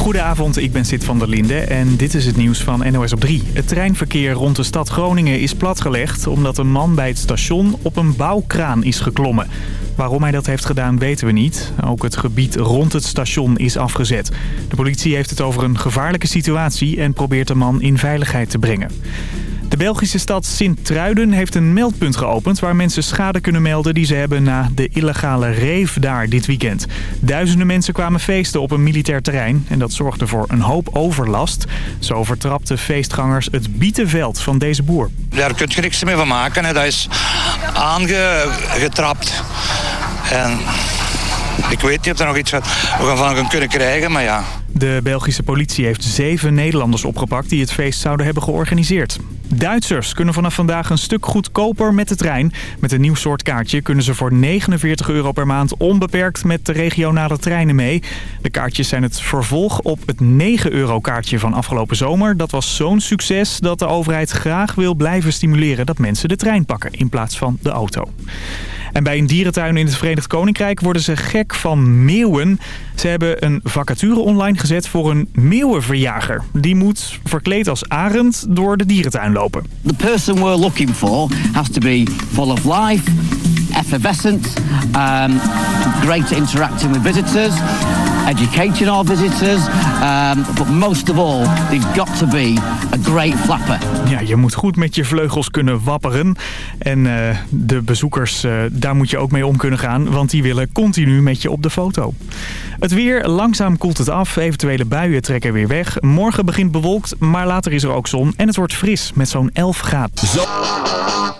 Goedenavond, ik ben Sid van der Linde en dit is het nieuws van NOS op 3. Het treinverkeer rond de stad Groningen is platgelegd... omdat een man bij het station op een bouwkraan is geklommen. Waarom hij dat heeft gedaan weten we niet. Ook het gebied rond het station is afgezet. De politie heeft het over een gevaarlijke situatie... en probeert de man in veiligheid te brengen. De Belgische stad Sint-Truiden heeft een meldpunt geopend... waar mensen schade kunnen melden die ze hebben na de illegale rave daar dit weekend. Duizenden mensen kwamen feesten op een militair terrein... en dat zorgde voor een hoop overlast. Zo overtrapten feestgangers het bietenveld van deze boer. Daar kun je niks mee van maken. Hè. Dat is aangetrapt. En ik weet niet of er nog iets van kunnen krijgen, maar ja... De Belgische politie heeft zeven Nederlanders opgepakt die het feest zouden hebben georganiseerd. Duitsers kunnen vanaf vandaag een stuk goedkoper met de trein. Met een nieuw soort kaartje kunnen ze voor 49 euro per maand onbeperkt met de regionale treinen mee. De kaartjes zijn het vervolg op het 9 euro kaartje van afgelopen zomer. Dat was zo'n succes dat de overheid graag wil blijven stimuleren dat mensen de trein pakken in plaats van de auto. En bij een dierentuin in het Verenigd Koninkrijk worden ze gek van meeuwen. Ze hebben een vacature online gezet voor een meeuwenverjager. Die moet verkleed als arend door de dierentuin lopen. The person we're looking for has to be full of life, effervescent, um, great interacting with visitors, educating our visitors, um, but most of all, they've got to be a great flapper. Ja, je moet goed met je vleugels kunnen wapperen. En uh, de bezoekers, uh, daar moet je ook mee om kunnen gaan, want die willen continu met je op de foto. Het weer, langzaam koelt het af, eventuele buien trekken weer weg. Morgen begint bewolkt, maar later is er ook zon en het wordt fris met zo'n 11 graden. Zo.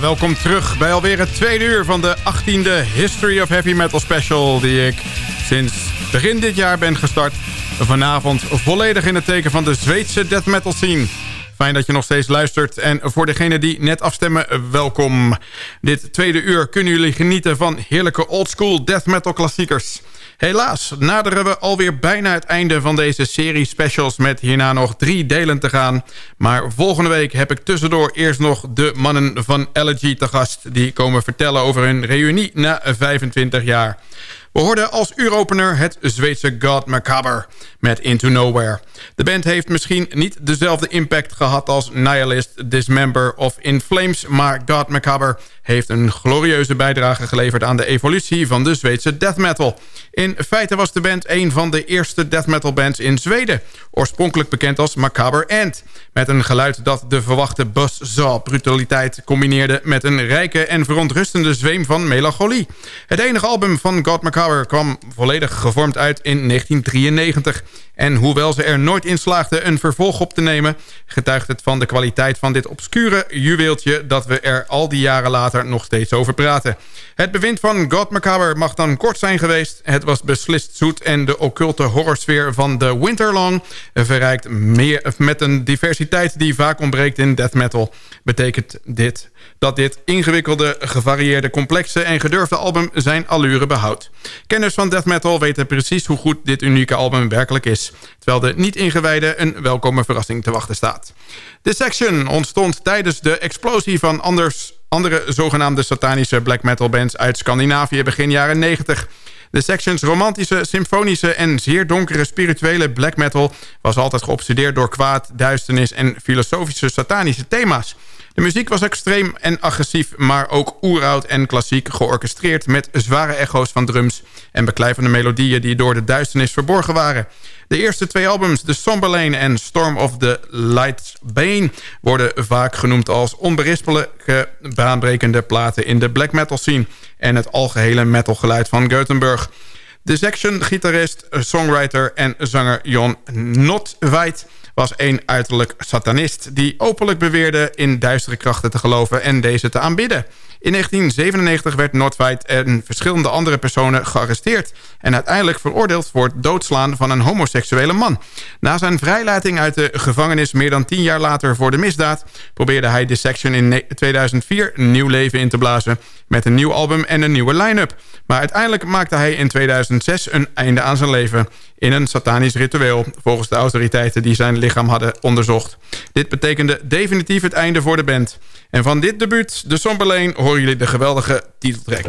Welkom terug bij alweer het tweede uur van de 18e History of Heavy Metal Special... die ik sinds begin dit jaar ben gestart. Vanavond volledig in het teken van de Zweedse death metal scene. Fijn dat je nog steeds luistert. En voor degenen die net afstemmen, welkom. Dit tweede uur kunnen jullie genieten van heerlijke oldschool death metal klassiekers... Helaas naderen we alweer bijna het einde van deze serie specials... met hierna nog drie delen te gaan. Maar volgende week heb ik tussendoor eerst nog de mannen van Elegy te gast... die komen vertellen over hun reunie na 25 jaar. We hoorden als uuropener het Zweedse God Macabre met Into Nowhere. De band heeft misschien niet dezelfde impact gehad als Nihilist, Dismember of In Flames... maar God Macabre heeft een glorieuze bijdrage geleverd aan de evolutie van de Zweedse death metal. In feite was de band een van de eerste death metal bands in Zweden. Oorspronkelijk bekend als Macabre End. Met een geluid dat de verwachte buzzsaw brutaliteit combineerde... met een rijke en verontrustende zweem van melancholie. Het enige album van God Macabre kwam volledig gevormd uit in 1993... En hoewel ze er nooit in slaagden een vervolg op te nemen... getuigt het van de kwaliteit van dit obscure juweeltje... dat we er al die jaren later nog steeds over praten. Het bewind van God Macabre mag dan kort zijn geweest. Het was beslist zoet en de occulte horrorsfeer van The Winterlong... verrijkt meer met een diversiteit die vaak ontbreekt in death metal. Betekent dit dat dit ingewikkelde, gevarieerde, complexe en gedurfde album zijn allure behoudt. Kenners van death metal weten precies hoe goed dit unieke album werkelijk is. Terwijl de niet-ingewijde een welkome verrassing te wachten staat. De Section ontstond tijdens de explosie van anders, andere zogenaamde satanische black metal bands uit Scandinavië begin jaren 90... De Sections romantische, symfonische en zeer donkere spirituele black metal... was altijd geobsedeerd door kwaad, duisternis en filosofische satanische thema's. De muziek was extreem en agressief, maar ook oeroud en klassiek georchestreerd... met zware echo's van drums en beklijvende melodieën die door de duisternis verborgen waren. De eerste twee albums, The Somberlane en Storm of the Light Bane... worden vaak genoemd als onberispelijke, baanbrekende platen in de black metal scene... en het algehele metalgeluid van Gothenburg. De Section-gitarist, songwriter en zanger Jon Notweit was een uiterlijk satanist... die openlijk beweerde in duistere krachten te geloven en deze te aanbidden. In 1997 werd Nordweit en verschillende andere personen gearresteerd... en uiteindelijk veroordeeld voor het doodslaan van een homoseksuele man. Na zijn vrijlating uit de gevangenis meer dan tien jaar later voor de misdaad... probeerde hij de Section in 2004 nieuw leven in te blazen... met een nieuw album en een nieuwe line-up. Maar uiteindelijk maakte hij in 2006 een einde aan zijn leven... in een satanisch ritueel, volgens de autoriteiten die zijn lichaam hadden onderzocht. Dit betekende definitief het einde voor de band... En van dit debuut, de Somberlane, horen jullie de geweldige titeltrack.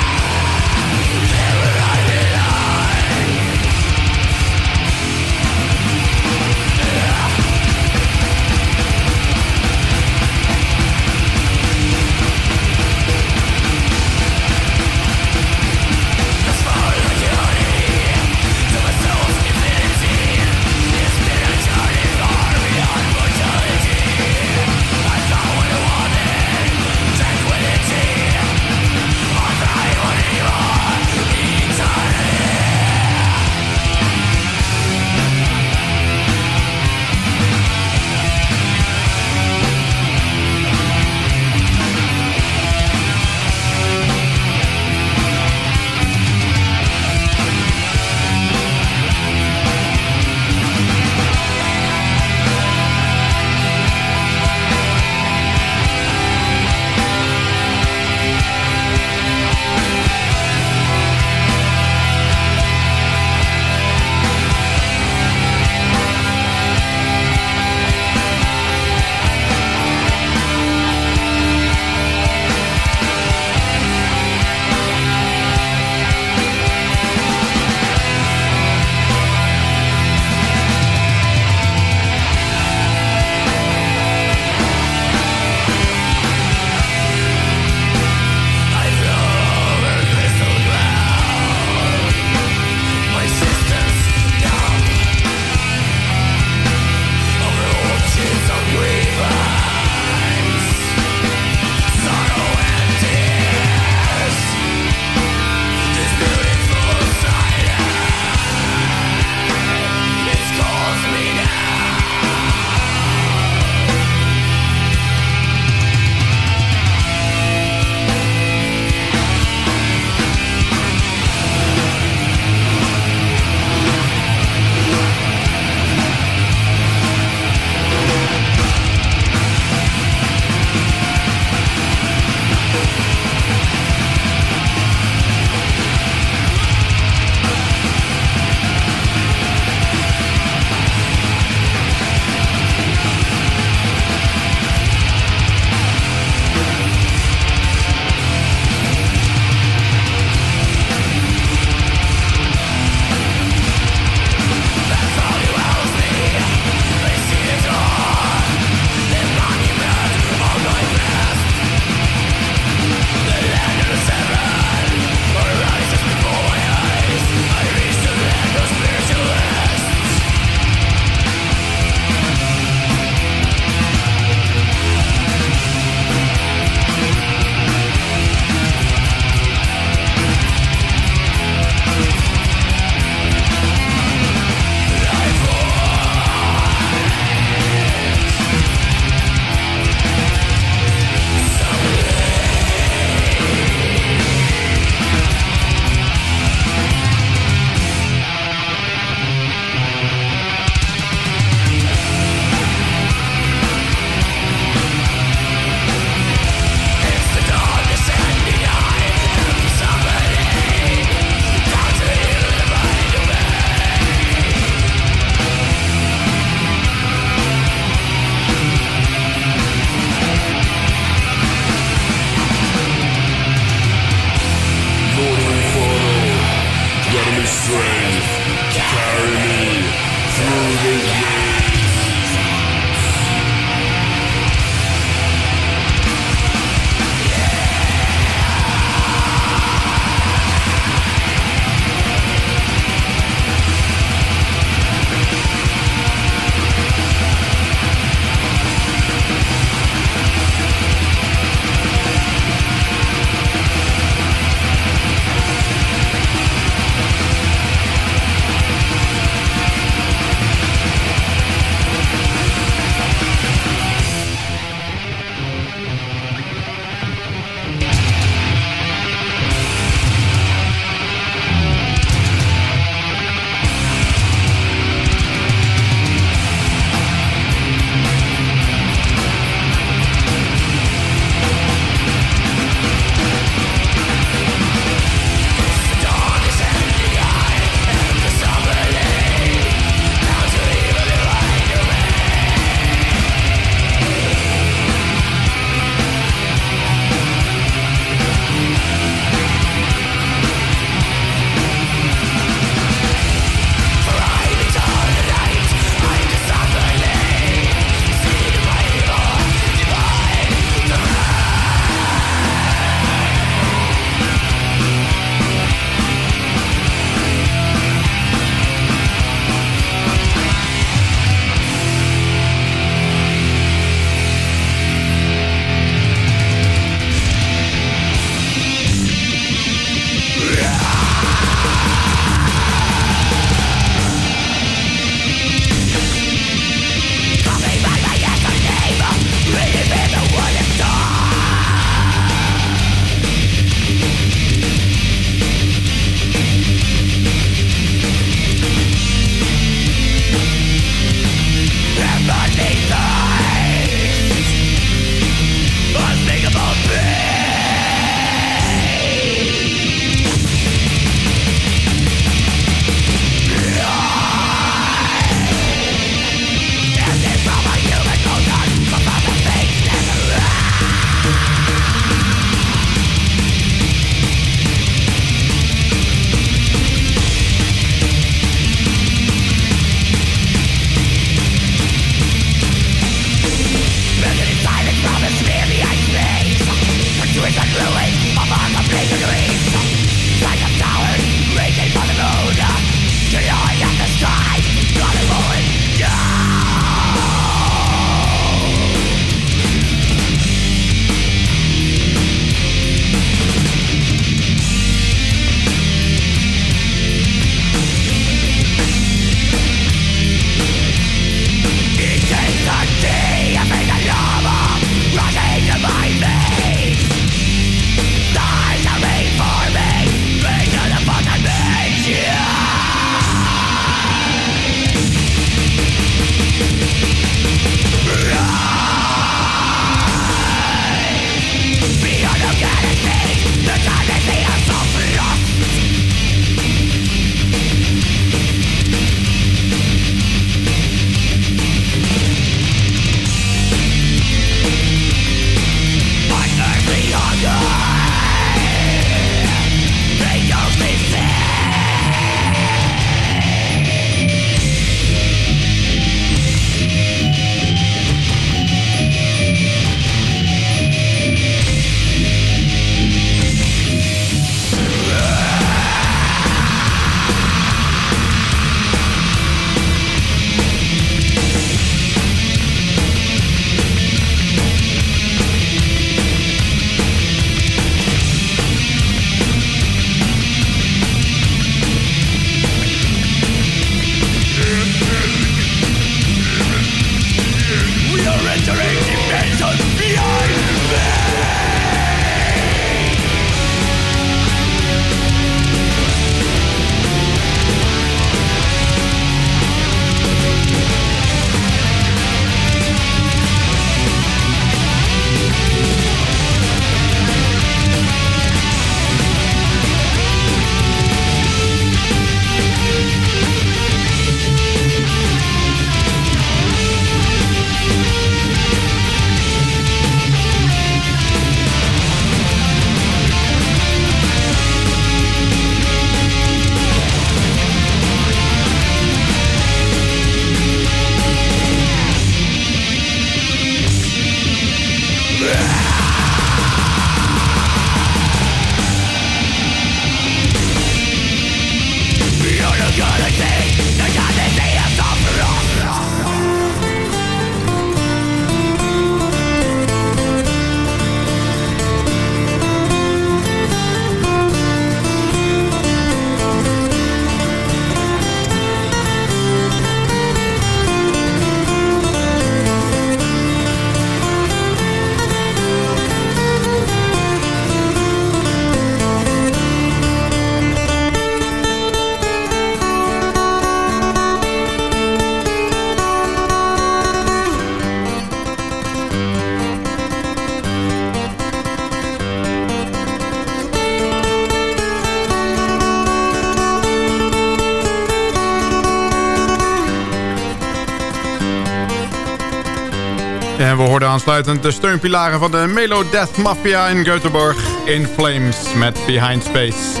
Aansluitend de steunpilaren van de Melo Death Mafia in Göteborg... In Flames met Behind Space.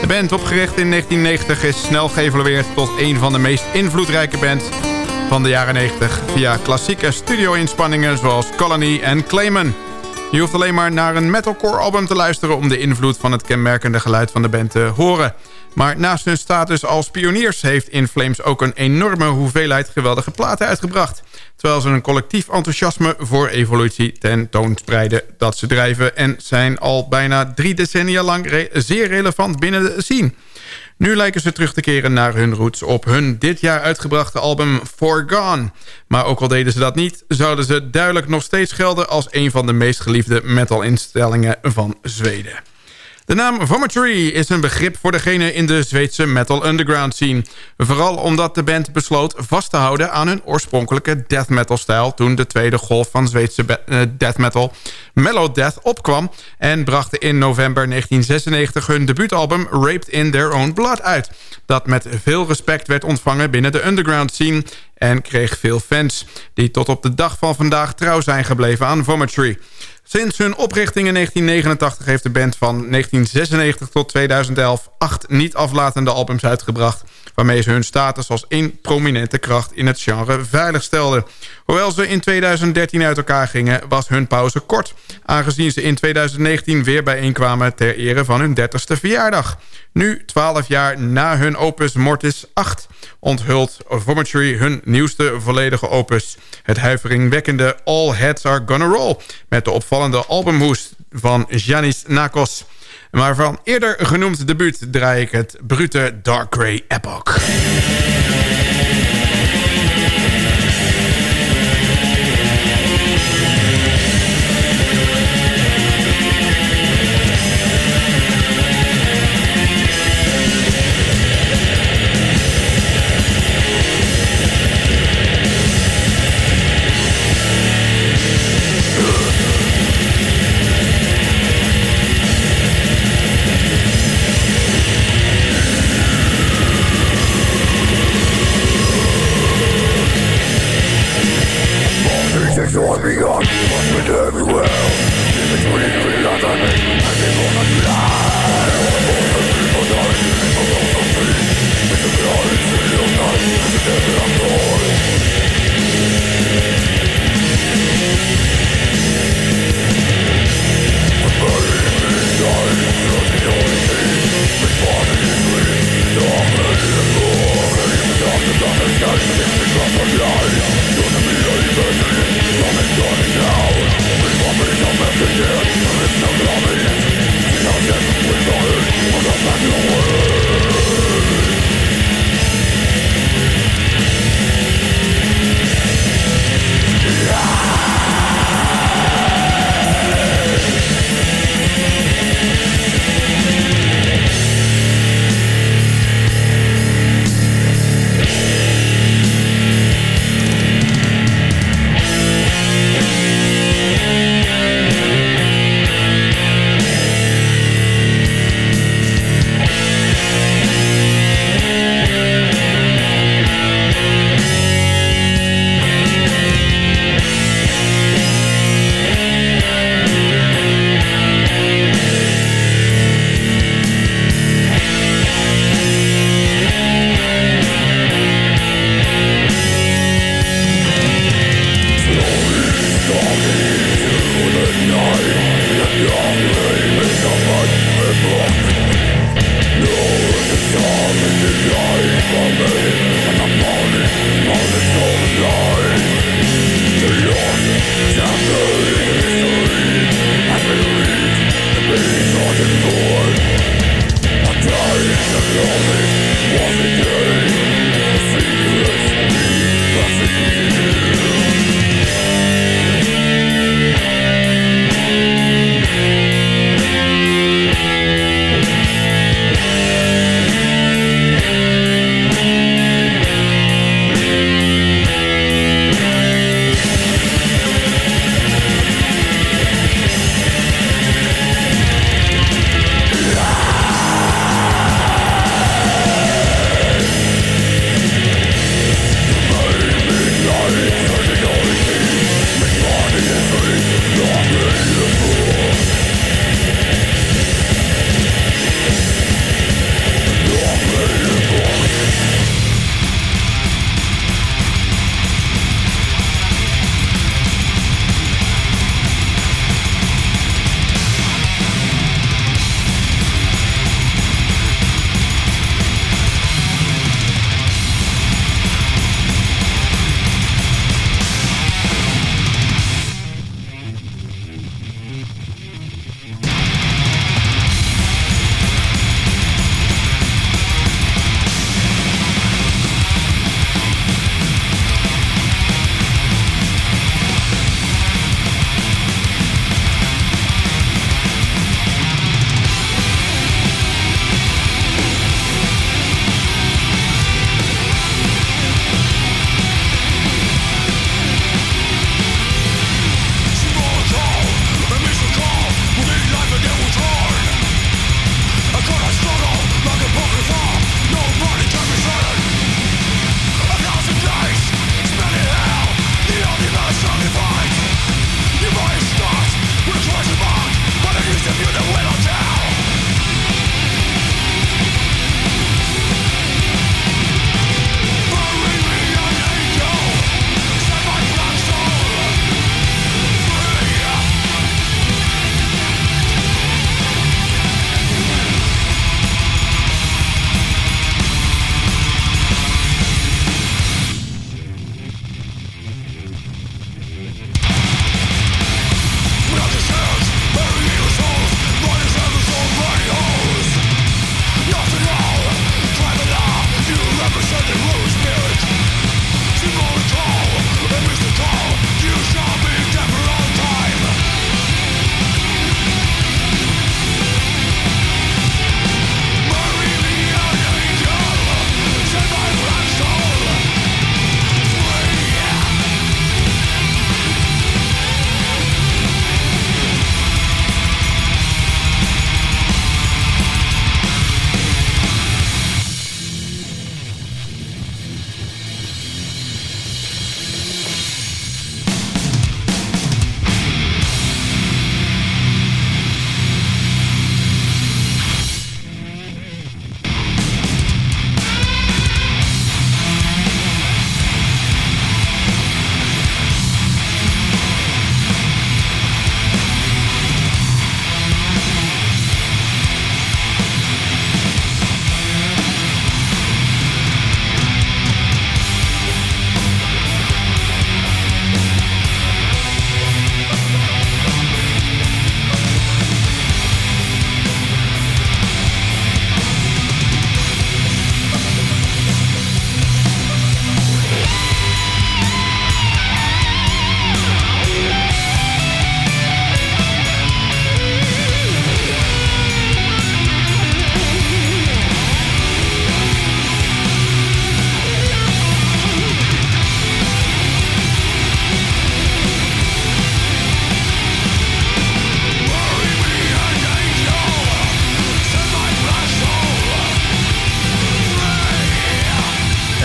De band, opgericht in 1990, is snel geëvalueerd tot een van de meest invloedrijke bands van de jaren 90... via klassieke studio-inspanningen zoals Colony en Clayman. Je hoeft alleen maar naar een metalcore album te luisteren... om de invloed van het kenmerkende geluid van de band te horen. Maar naast hun status als pioniers heeft In Flames ook een enorme hoeveelheid geweldige platen uitgebracht. Terwijl ze een collectief enthousiasme voor evolutie tentoonspreiden dat ze drijven... en zijn al bijna drie decennia lang zeer relevant binnen de scene. Nu lijken ze terug te keren naar hun roots op hun dit jaar uitgebrachte album Forgone. Maar ook al deden ze dat niet, zouden ze duidelijk nog steeds gelden... als een van de meest geliefde metalinstellingen van Zweden. De naam Vomitory is een begrip voor degene in de Zweedse metal underground scene. Vooral omdat de band besloot vast te houden aan hun oorspronkelijke death metal stijl... toen de tweede golf van Zweedse uh, death metal, Mellow Death, opkwam... en brachten in november 1996 hun debuutalbum Raped in Their Own Blood uit... dat met veel respect werd ontvangen binnen de underground scene... en kreeg veel fans, die tot op de dag van vandaag trouw zijn gebleven aan Vomitory... Sinds hun oprichting in 1989 heeft de band van 1996 tot 2011 acht niet aflatende albums uitgebracht... waarmee ze hun status als één prominente kracht in het genre veilig stelden. Hoewel ze in 2013 uit elkaar gingen, was hun pauze kort... aangezien ze in 2019 weer bijeenkwamen ter ere van hun 30ste verjaardag. Nu, 12 jaar na hun opus Mortis 8 onthult Vomitory hun nieuwste volledige opus. Het huiveringwekkende All Heads Are Gonna Roll... met de opvallende albumhoes van Janis Nakos. Maar van eerder genoemd debuut draai ik het brute Dark Grey Epoch. it everywhere. Give it free, free, not on me. I'm people that lie. I want more than people die. People don't complete. It's a glory, it's real night. It's a devil I'm born. But burying me die, not the only thing. With body and grief, dark, ready and more. Ready to dark, the dark, the sky, the drop of light.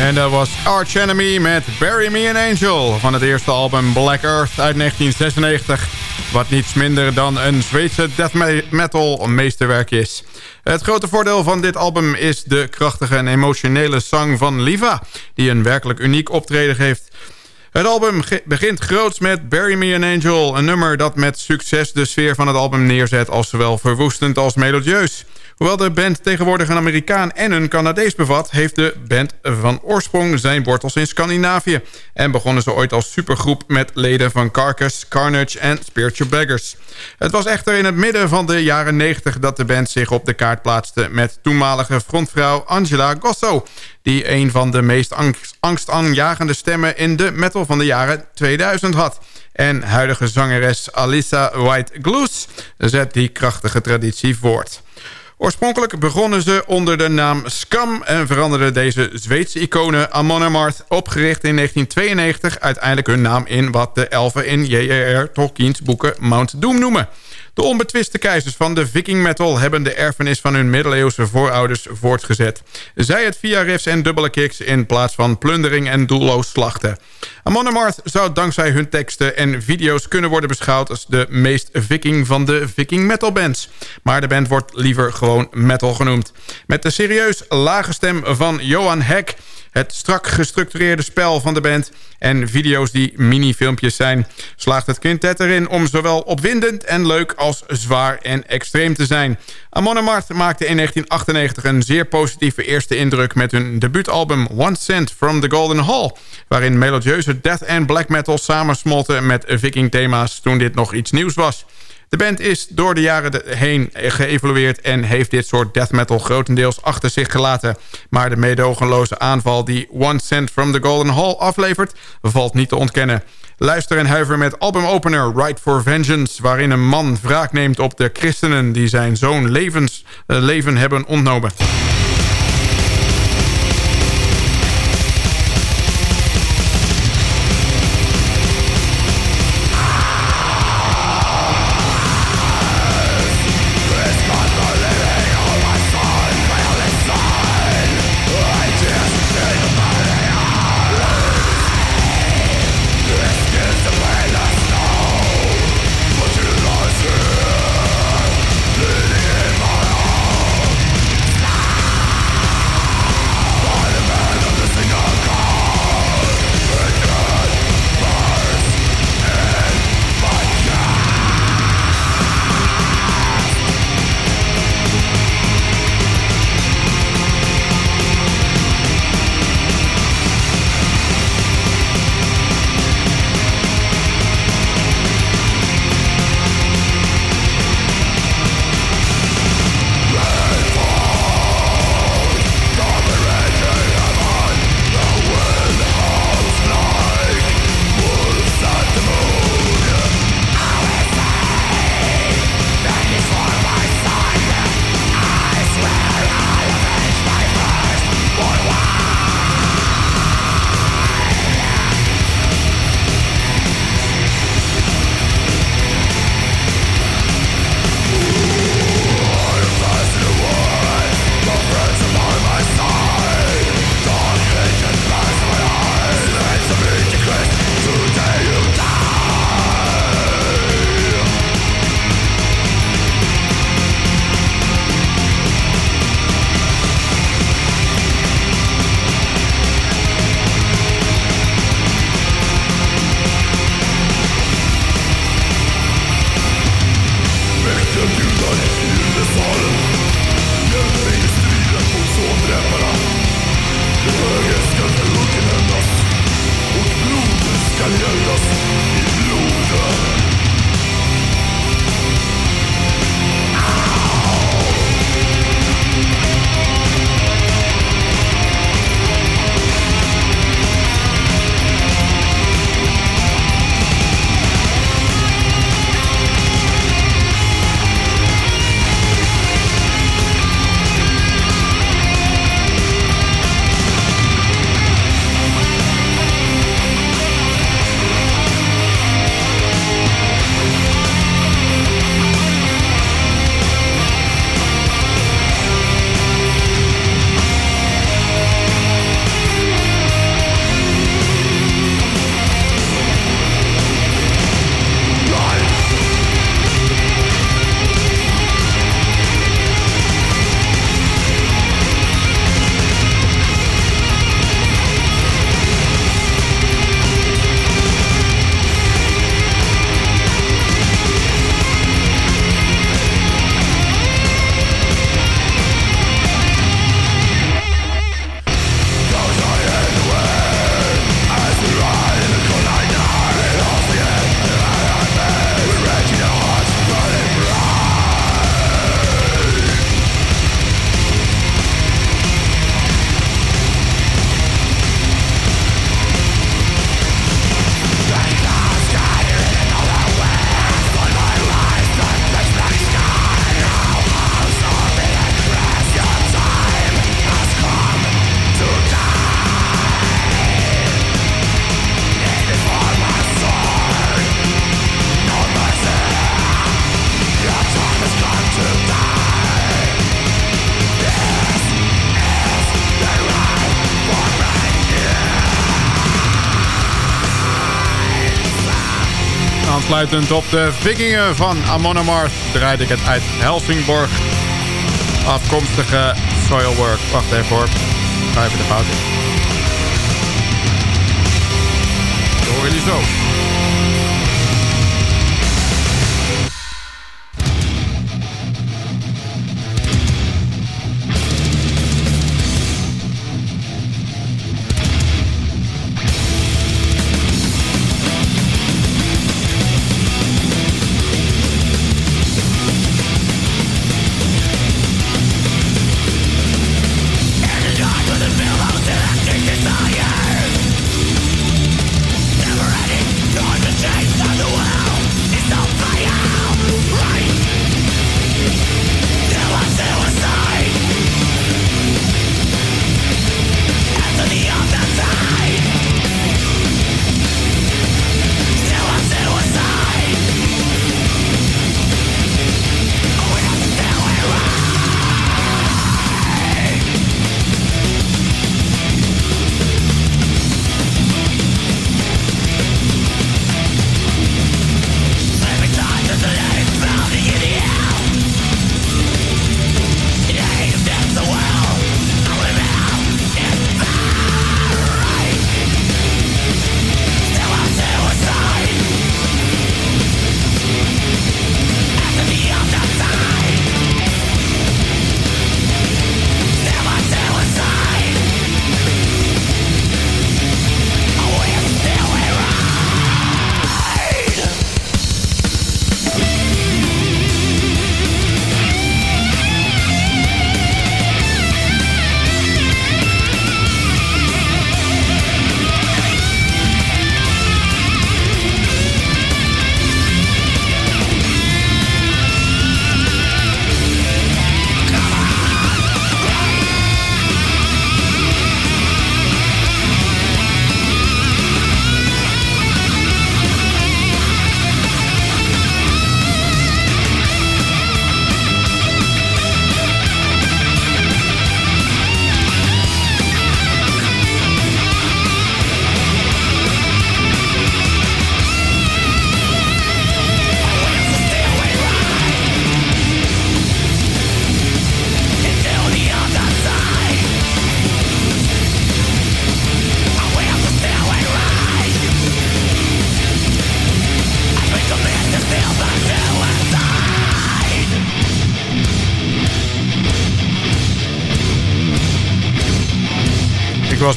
En dat was Arch Enemy met Bury Me an Angel van het eerste album Black Earth uit 1996. Wat niets minder dan een Zweedse death metal meesterwerk is. Het grote voordeel van dit album is de krachtige en emotionele zang van Liva... die een werkelijk uniek optreden geeft. Het album begint groots met Bury Me an Angel... een nummer dat met succes de sfeer van het album neerzet... als zowel verwoestend als melodieus. Hoewel de band tegenwoordig een Amerikaan en een Canadees bevat... heeft de band van oorsprong zijn wortels in Scandinavië... en begonnen ze ooit als supergroep met leden van Carcass, Carnage en Spiritual Beggars. Het was echter in het midden van de jaren 90 dat de band zich op de kaart plaatste... met toenmalige frontvrouw Angela Gosso... die een van de meest angstaanjagende stemmen in de metal van de jaren 2000 had... En huidige zangeres Alissa White Gloos zet die krachtige traditie voort. Oorspronkelijk begonnen ze onder de naam Scum... en veranderden deze Zweedse iconen Amon Amarth... opgericht in 1992 uiteindelijk hun naam in... wat de elfen in J.R.R. Tolkien's boeken Mount Doom noemen. De onbetwiste keizers van de viking metal hebben de erfenis van hun middeleeuwse voorouders voortgezet. Zij het via riffs en dubbele kicks in plaats van plundering en doelloos slachten. Amon Amarth zou dankzij hun teksten en video's kunnen worden beschouwd als de meest viking van de viking metal bands. Maar de band wordt liever gewoon metal genoemd. Met de serieus lage stem van Johan Heck het strak gestructureerde spel van de band en video's die mini-filmpjes zijn... slaagt het quintet erin om zowel opwindend en leuk als zwaar en extreem te zijn. Amon Amarth maakte in 1998 een zeer positieve eerste indruk... met hun debuutalbum One Cent from the Golden Hall... waarin melodieuze death en black metal samensmolten met viking-thema's toen dit nog iets nieuws was... De band is door de jaren heen geëvolueerd... en heeft dit soort death metal grotendeels achter zich gelaten. Maar de meedogenloze aanval die One Cent from the Golden Hall aflevert... valt niet te ontkennen. Luister en huiver met albumopener Right for Vengeance... waarin een man wraak neemt op de christenen... die zijn zoon levens, uh, leven hebben ontnomen. Aansluitend op de Vikingen van Amon Amarth ik het uit Helsingborg. Afkomstige Soilwork. Wacht even hoor. Ga even de fout in. Dat horen jullie zo.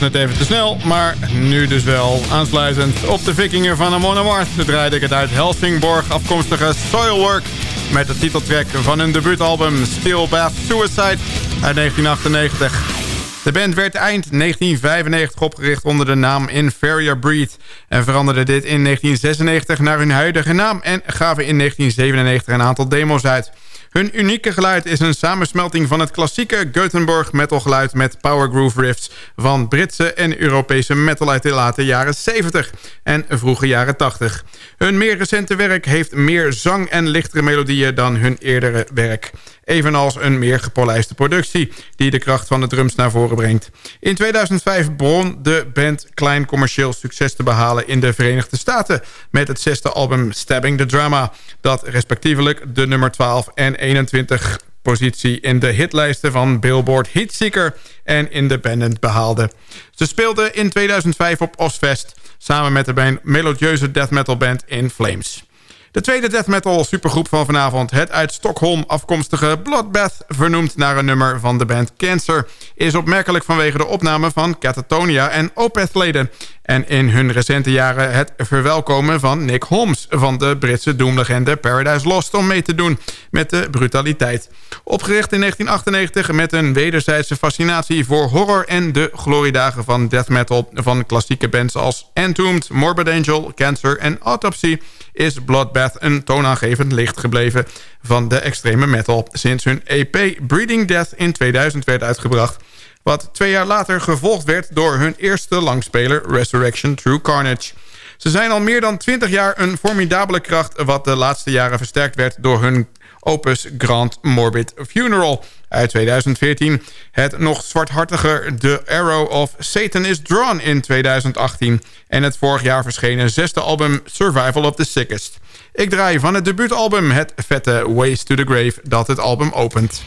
Was net even te snel, maar nu dus wel. Aansluitend op de vikingen van Amon Amarth draaide ik het uit Helsingborg afkomstige Soilwork... met de titeltrack van hun debuutalbum Steel Bath Suicide uit 1998. De band werd eind 1995 opgericht onder de naam Inferior Breed... en veranderde dit in 1996 naar hun huidige naam... en gaven in 1997 een aantal demo's uit... Hun unieke geluid is een samensmelting van het klassieke Gothenburg metalgeluid... met powergroove riffs van Britse en Europese metal uit de late jaren 70 en vroege jaren 80. Hun meer recente werk heeft meer zang en lichtere melodieën dan hun eerdere werk. Evenals een meer gepolijste productie die de kracht van de drums naar voren brengt. In 2005 begon de band klein commercieel succes te behalen in de Verenigde Staten... met het zesde album Stabbing the Drama... dat respectievelijk de nummer 12 en 21 positie in de hitlijsten van Billboard Heatseeker en Independent behaalde. Ze speelden in 2005 op Ozfest samen met de melodieuze death metal band In Flames. De tweede death metal supergroep van vanavond, het uit Stockholm afkomstige Bloodbath... vernoemd naar een nummer van de band Cancer... is opmerkelijk vanwege de opname van Catatonia en Opeth-leden... en in hun recente jaren het verwelkomen van Nick Holmes... van de Britse doemlegende Paradise Lost om mee te doen met de brutaliteit. Opgericht in 1998 met een wederzijdse fascinatie voor horror... en de gloriedagen van death metal van klassieke bands als Entombed, Morbid Angel, Cancer en Autopsy is Bloodbath een toonaangevend licht gebleven van de extreme metal... sinds hun EP Breeding Death in 2000 werd uitgebracht... wat twee jaar later gevolgd werd door hun eerste langspeler Resurrection True Carnage... Ze zijn al meer dan 20 jaar een formidabele kracht... wat de laatste jaren versterkt werd door hun opus Grand Morbid Funeral. Uit 2014 het nog zwarthartiger The Arrow of Satan is Drawn in 2018... en het vorig jaar verschenen zesde album Survival of the Sickest. Ik draai van het debuutalbum het vette Ways to the Grave dat het album opent.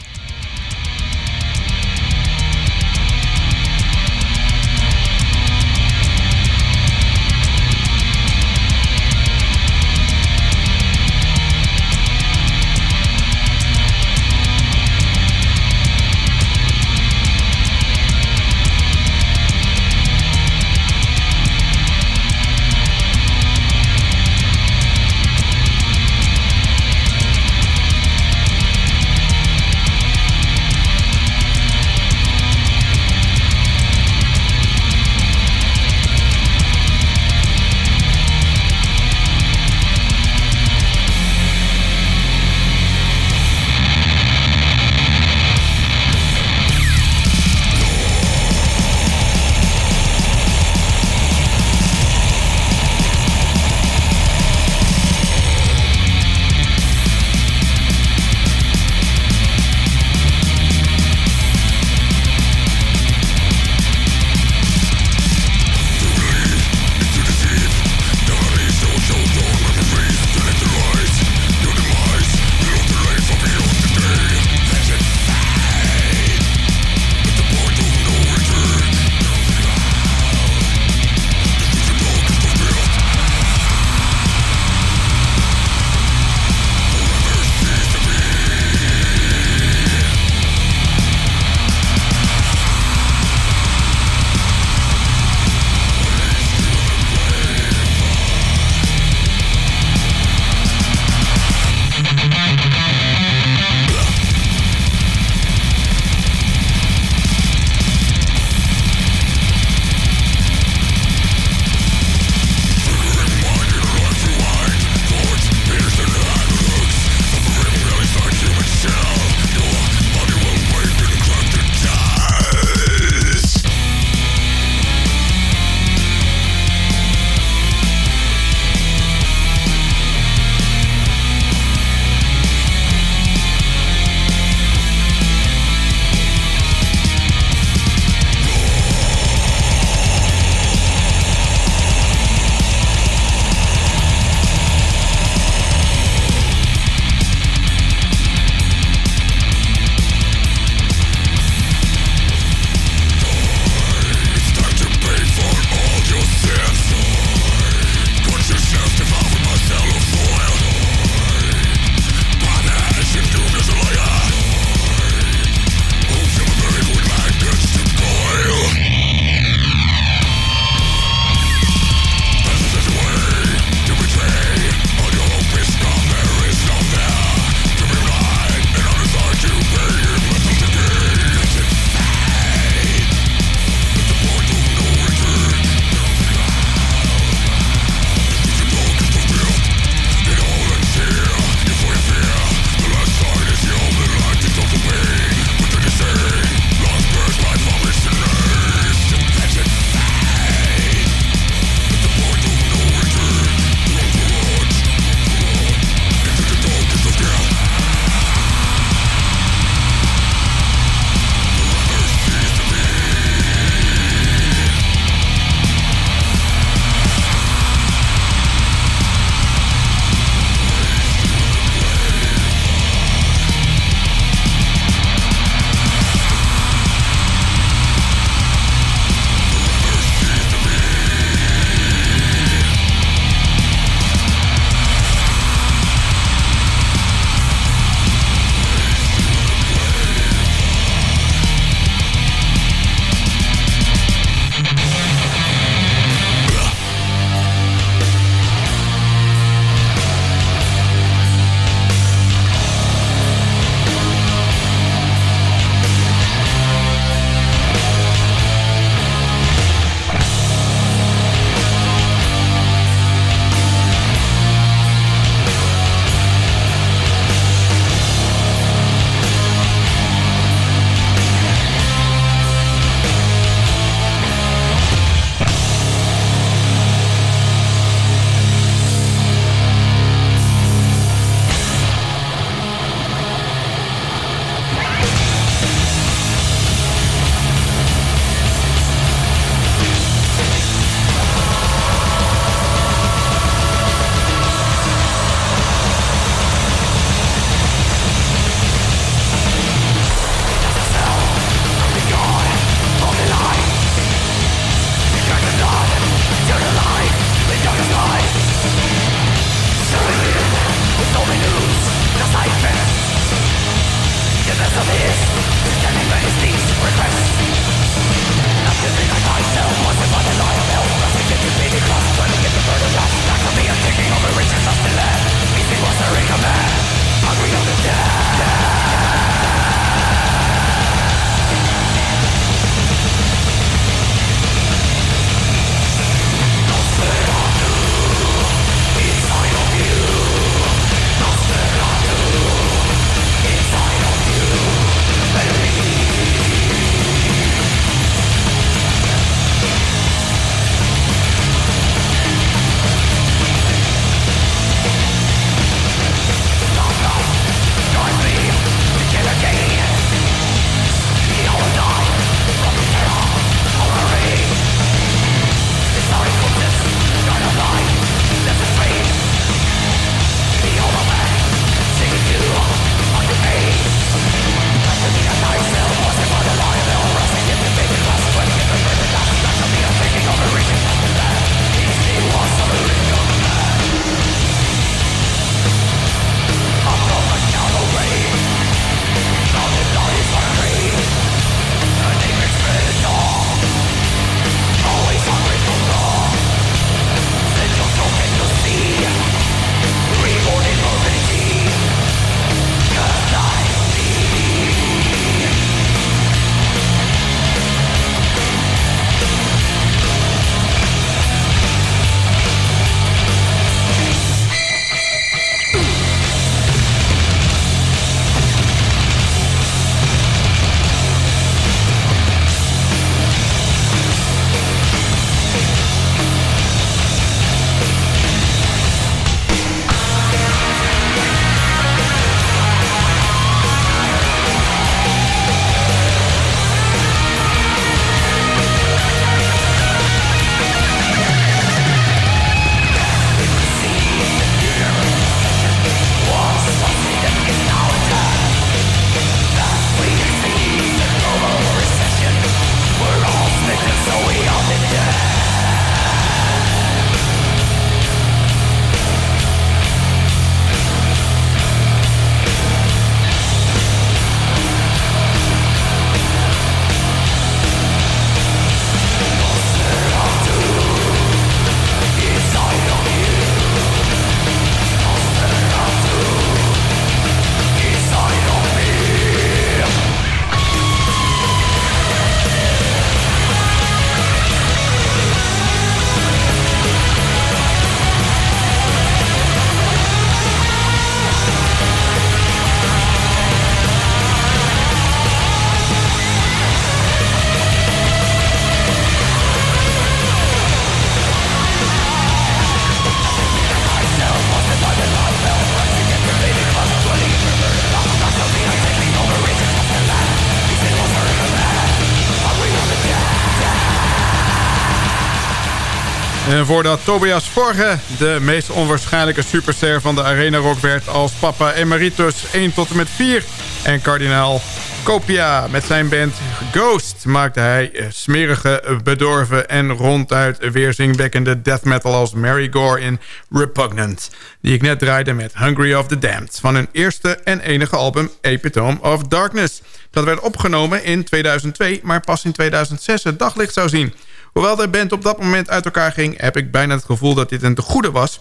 Voordat Tobias Forge de meest onwaarschijnlijke superster van de Arena Rock werd... als papa emeritus 1 tot en met 4 en kardinaal Copia met zijn band Ghost... maakte hij smerige, bedorven en ronduit weerzingwekkende death metal... als Mary Gore in Repugnant, die ik net draaide met Hungry of the Damned... van hun eerste en enige album Epitome of Darkness. Dat werd opgenomen in 2002, maar pas in 2006 het daglicht zou zien... Hoewel de band op dat moment uit elkaar ging... heb ik bijna het gevoel dat dit een te goede was.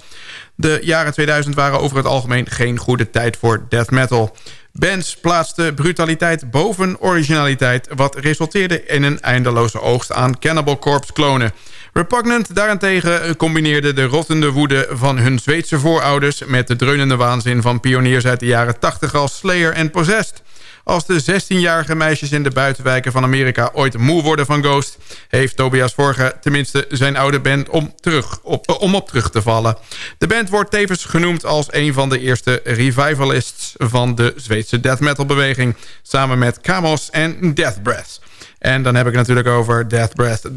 De jaren 2000 waren over het algemeen geen goede tijd voor death metal. Bands plaatsten brutaliteit boven originaliteit... wat resulteerde in een eindeloze oogst aan Cannibal Corpse klonen. Repugnant daarentegen combineerde de rottende woede van hun Zweedse voorouders... met de dreunende waanzin van pioniers uit de jaren 80 als Slayer en Possessed. Als de 16-jarige meisjes in de buitenwijken van Amerika ooit moe worden van Ghost... heeft Tobias Vorge tenminste zijn oude band om, terug op, eh, om op terug te vallen. De band wordt tevens genoemd als een van de eerste revivalists... van de Zweedse death metal beweging... samen met Kamos en Death Breath. En dan heb ik natuurlijk over Death Breath.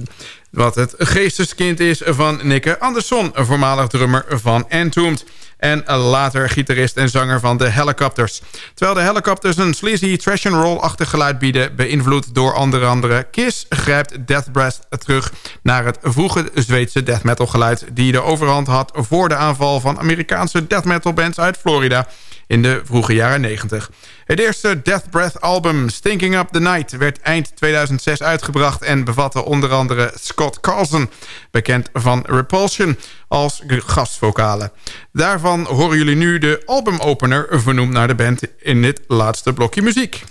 Wat het geesteskind is van Nikke Andersson, voormalig drummer van Entombed en later gitarist en zanger van de Helicopters. Terwijl de Helicopters een sleazy trash and roll-achtig geluid bieden... beïnvloed door onder andere Kiss... grijpt Death Breath terug naar het vroege Zweedse death metal geluid... die de overhand had voor de aanval van Amerikaanse death metal bands uit Florida in de vroege jaren 90. Het eerste Death Breath album Stinking Up The Night werd eind 2006 uitgebracht... en bevatte onder andere Scott Carlson, bekend van Repulsion, als gastvokalen. Daarvan horen jullie nu de albumopener vernoemd naar de band in dit laatste blokje muziek.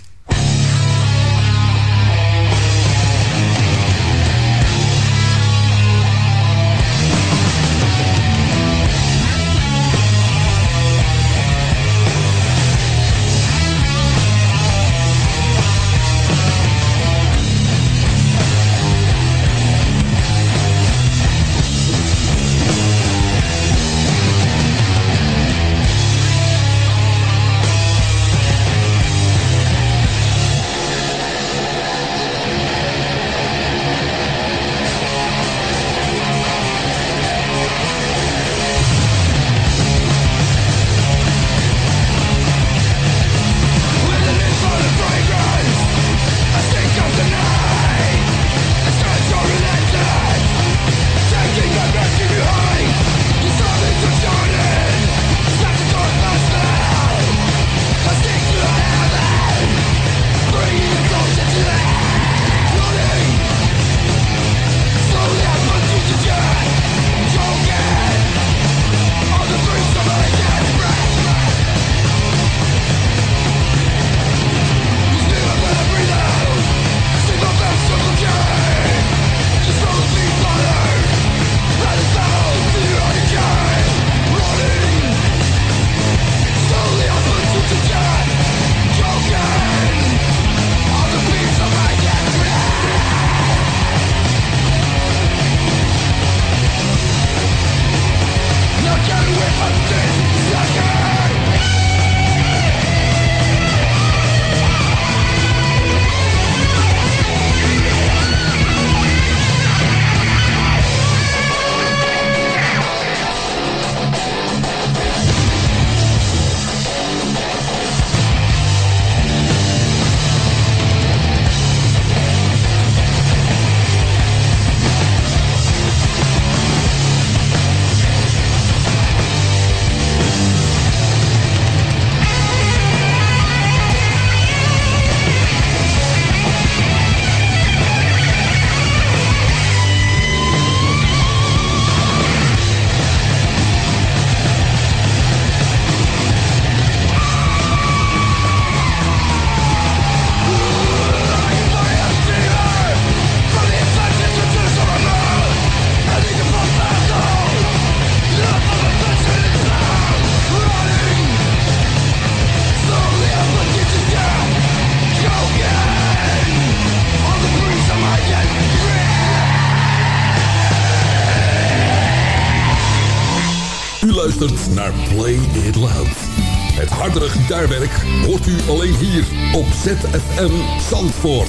ZFM Zandvoort.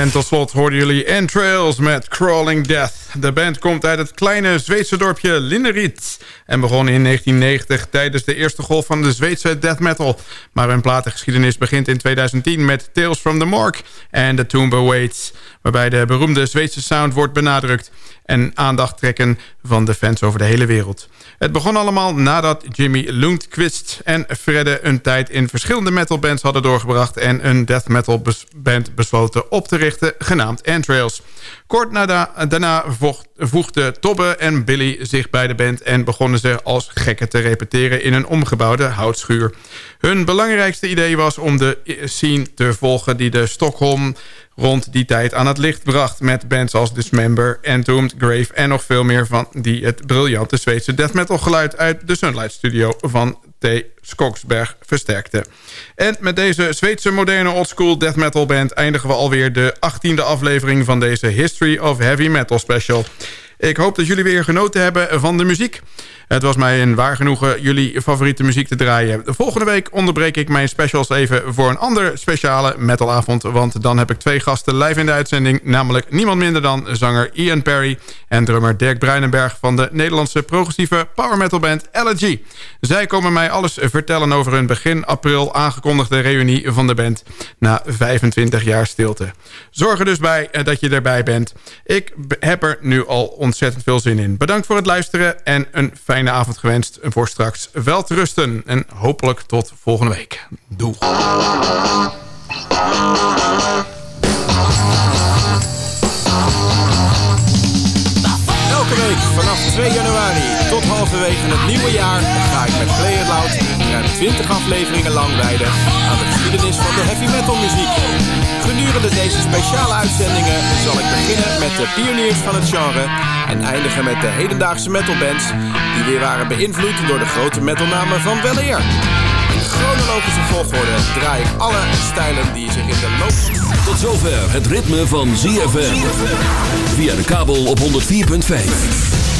En tot slot hoorden jullie Entrails met Crawling Death. De band komt uit het kleine Zweedse dorpje Linneriet... en begon in 1990 tijdens de eerste golf van de Zweedse death metal. Maar hun platengeschiedenis begint in 2010 met Tales from the Morgue en The Tomb Awaits... waarbij de beroemde Zweedse sound wordt benadrukt... en aandacht trekken van de fans over de hele wereld. Het begon allemaal nadat Jimmy Lundqvist en Fredde... een tijd in verschillende metalbands hadden doorgebracht... en een death metal band besloten op te richten, genaamd Entrails. Kort daarna voegden Tobbe en Billy zich bij de band... en begonnen ze als gekken te repeteren in een omgebouwde houtschuur. Hun belangrijkste idee was om de scene te volgen... die de Stockholm rond die tijd aan het licht bracht... met bands als Dismember, Entombed, Grave en nog veel meer van... die het briljante Zweedse death metal geluid uit de Sunlight Studio van T. Skogsberg versterkte. En met deze Zweedse moderne oldschool death metal band... eindigen we alweer de 18e aflevering van deze History of Heavy Metal special. Ik hoop dat jullie weer genoten hebben van de muziek. Het was mij een waar genoegen jullie favoriete muziek te draaien. De volgende week onderbreek ik mijn specials even voor een andere speciale metalavond. Want dan heb ik twee gasten live in de uitzending. Namelijk niemand minder dan zanger Ian Perry en drummer Dirk Bruinenberg van de Nederlandse progressieve power metal band LG. Zij komen mij alles vertellen over hun begin april aangekondigde reunie van de band. Na 25 jaar stilte. Zorg er dus bij eh, dat je erbij bent. Ik heb er nu al ontzettend veel zin in. Bedankt voor het luisteren en een fijne fijne avond gewenst. En voor straks wel te rusten. En hopelijk tot volgende week. Doeg. Elke week vanaf 2 januari tot halverwege het nieuwe jaar ga ik met Play Loud ruim 20 afleveringen lang wijden aan de geschiedenis van de heavy metal muziek. Gedurende deze speciale uitzendingen zal ik beginnen met de pioniers van het genre en eindigen met de hedendaagse metalbands die weer waren beïnvloed door de grote metalnamen van weleer. In chronologische volgorde draai ik alle stijlen die zich in de loop... Tot zover het ritme van ZFM. Via de kabel op 104.5.